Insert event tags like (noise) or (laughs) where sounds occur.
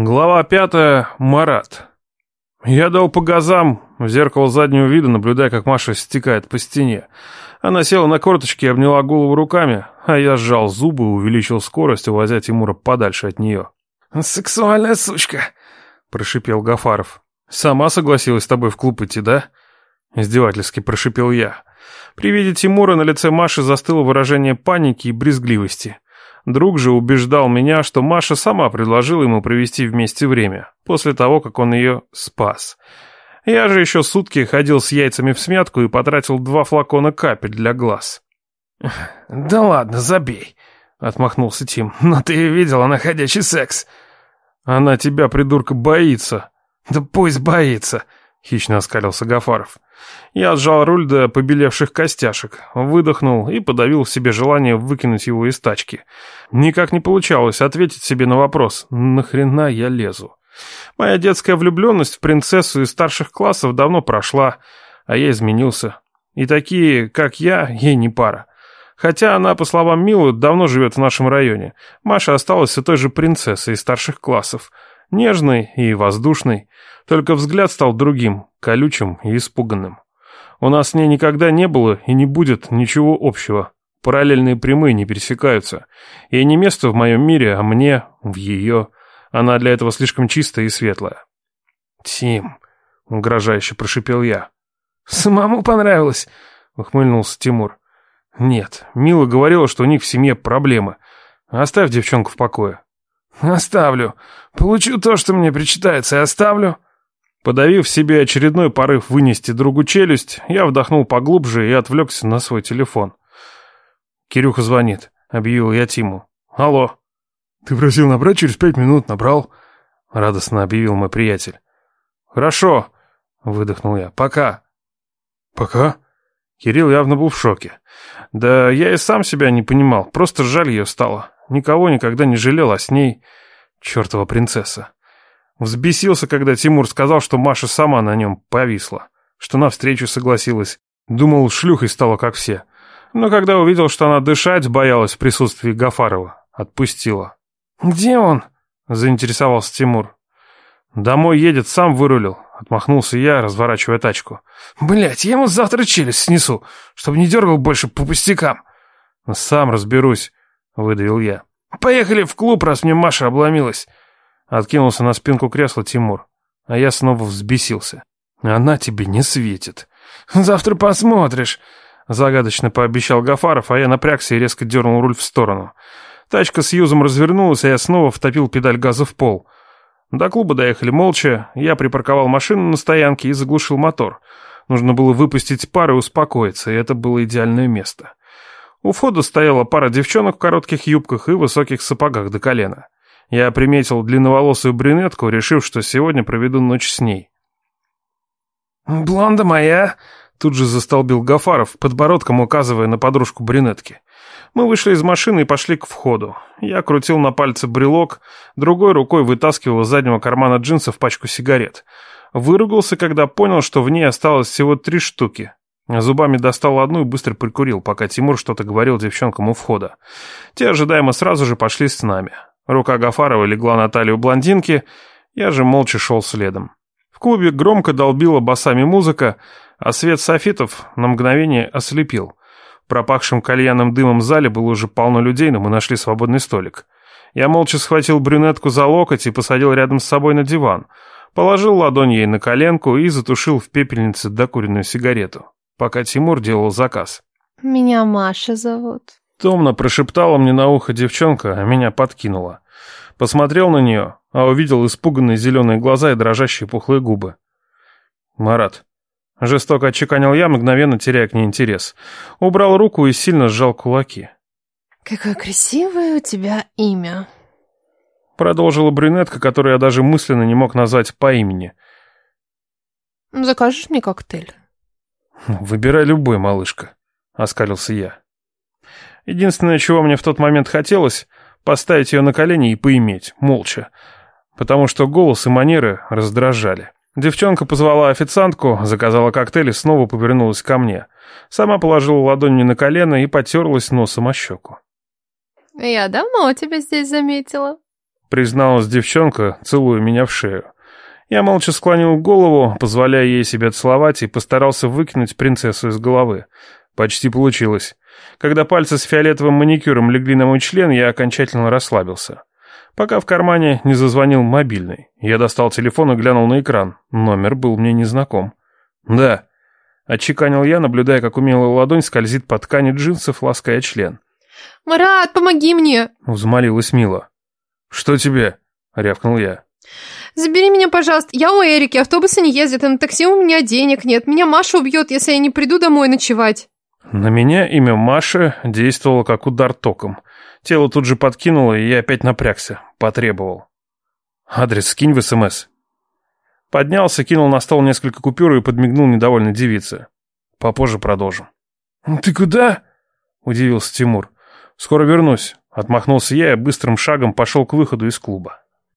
Глава пятая. Марат. Я дал по газам, в зеркало заднего вида, наблюдая, как Маша стекает по стене. Она села на корточки и обняла голову руками, а я сжал зубы и увеличил скорость, увозя Тимура подальше от нее. «Сексуальная сучка», — прошипел Гафаров. «Сама согласилась с тобой в клуб идти, да?» Издевательски прошипел я. При виде Тимура на лице Маши застыло выражение паники и брезгливости. Друг же убеждал меня, что Маша сама предложила ему провести вместе время, после того, как он ее спас. Я же еще сутки ходил с яйцами в смятку и потратил два флакона капель для глаз. (laughs) «Да ладно, забей», — отмахнулся Тим. (laughs) «Но ты видела находящий секс». «Она тебя, придурка, боится». «Да пусть боится», — хищно оскалился Гафаров. Я сжал руль до побелевших костяшек, выдохнул и подавил в себе желание выкинуть его из тачки. Никак не получалось ответить себе на вопрос «Нахрена я лезу?». Моя детская влюбленность в принцессу из старших классов давно прошла, а я изменился. И такие, как я, ей не пара. Хотя она, по словам Милы, давно живет в нашем районе. Маша осталась все той же принцессой из старших классов. Нежной и воздушной. Только взгляд стал другим, колючим и испуганным. У нас с ней никогда не было и не будет ничего общего. Параллельные прямые не пересекаются. Ей не место в моем мире, а мне в ее. Она для этого слишком чистая и светлая. «Тим», — угрожающе прошипел я. «Самому понравилось», — ухмыльнулся Тимур. «Нет, Мила говорила, что у них в семье проблемы. Оставь девчонку в покое». «Оставлю. Получу то, что мне причитается, и оставлю». Подавив в себе очередной порыв вынести другу челюсть, я вдохнул поглубже и отвлекся на свой телефон. «Кирюха звонит», — объявил я Тиму. «Алло». «Ты просил набрать через пять минут, набрал», — радостно объявил мой приятель. «Хорошо», — выдохнул я. «Пока». «Пока?» Кирилл явно был в шоке. Да я и сам себя не понимал, просто жаль ее стало. Никого никогда не жалел, а с ней... Чертова принцесса. Взбесился, когда Тимур сказал, что Маша сама на нем повисла, что на встречу согласилась. Думал, шлюхой стала, как все. Но когда увидел, что она дышать боялась в присутствии Гафарова, отпустила. «Где он?» — заинтересовался Тимур. «Домой едет, сам вырулил», — отмахнулся я, разворачивая тачку. «Блядь, я ему завтра челюсть снесу, чтобы не дергал больше по пустякам». «Сам разберусь», — выдавил я. «Поехали в клуб, раз мне Маша обломилась». Откинулся на спинку кресла Тимур, а я снова взбесился. «Она тебе не светит». (laughs) «Завтра посмотришь», — загадочно пообещал Гафаров, а я напрягся и резко дернул руль в сторону. Тачка с юзом развернулась, а я снова втопил педаль газа в пол. До клуба доехали молча, я припарковал машину на стоянке и заглушил мотор. Нужно было выпустить пар и успокоиться, и это было идеальное место. У входа стояла пара девчонок в коротких юбках и высоких сапогах до колена. Я приметил длинноволосую брюнетку, решив, что сегодня проведу ночь с ней. «Блонда моя!» Тут же застолбил Гафаров, подбородком указывая на подружку брюнетки. Мы вышли из машины и пошли к входу. Я крутил на пальце брелок, другой рукой вытаскивал из заднего кармана джинсов пачку сигарет. Выругался, когда понял, что в ней осталось всего три штуки. Зубами достал одну и быстро прикурил, пока Тимур что-то говорил девчонкам у входа. Те ожидаемо сразу же пошли с нами. Рука Гафарова легла на талию блондинки, я же молча шел следом. В клубе громко долбила басами музыка, а свет софитов на мгновение ослепил. В пропахшем кальянным дымом зале было уже полно людей, но мы нашли свободный столик. Я молча схватил брюнетку за локоть и посадил рядом с собой на диван. Положил ладонь ей на коленку и затушил в пепельнице докуренную сигарету, пока Тимур делал заказ. «Меня Маша зовут», Томно прошептала мне на ухо девчонка, а меня подкинула. Посмотрел на нее, а увидел испуганные зеленые глаза и дрожащие пухлые губы. «Марат». Жестоко отчеканил я, мгновенно теряя к ней интерес. Убрал руку и сильно сжал кулаки. «Какое красивое у тебя имя», Продолжила брюнетка, которую я даже мысленно не мог назвать по имени. «Закажешь мне коктейль?» «Выбирай любой, малышка», — оскалился я. Единственное, чего мне в тот момент хотелось, поставить ее на колени и поиметь, молча, потому что голос и манеры раздражали. Девчонка позвала официантку, заказала коктейль и снова повернулась ко мне. Сама положила ладонь мне на колено и потерлась носом о щеку. «Я давно тебя здесь заметила». Призналась девчонка, целуя меня в шею. Я молча склонил голову, позволяя ей себя целовать, и постарался выкинуть принцессу из головы. Почти получилось. Когда пальцы с фиолетовым маникюром легли на мой член, я окончательно расслабился. Пока в кармане не зазвонил мобильный. Я достал телефон и глянул на экран. Номер был мне незнаком. «Да», — отчеканил я, наблюдая, как умелая ладонь скользит по ткани джинсов, лаская член. «Марат, помоги мне!» — взмолилась Мила. «Что тебе?» — рявкнул я. «Забери меня, пожалуйста. Я у Эрики, автобусы не ездят, а на такси у меня денег нет. Меня Маша убьет, если я не приду домой ночевать». На меня имя Маши действовало как удар током. Тело тут же подкинуло, и я опять напрягся. Потребовал. «Адрес скинь в СМС». Поднялся, кинул на стол несколько купюр и подмигнул недовольной девице. Попозже продолжим. «Ты куда?» — удивился Тимур. «Скоро вернусь». Отмахнулся я и быстрым шагом пошел к выходу из клуба.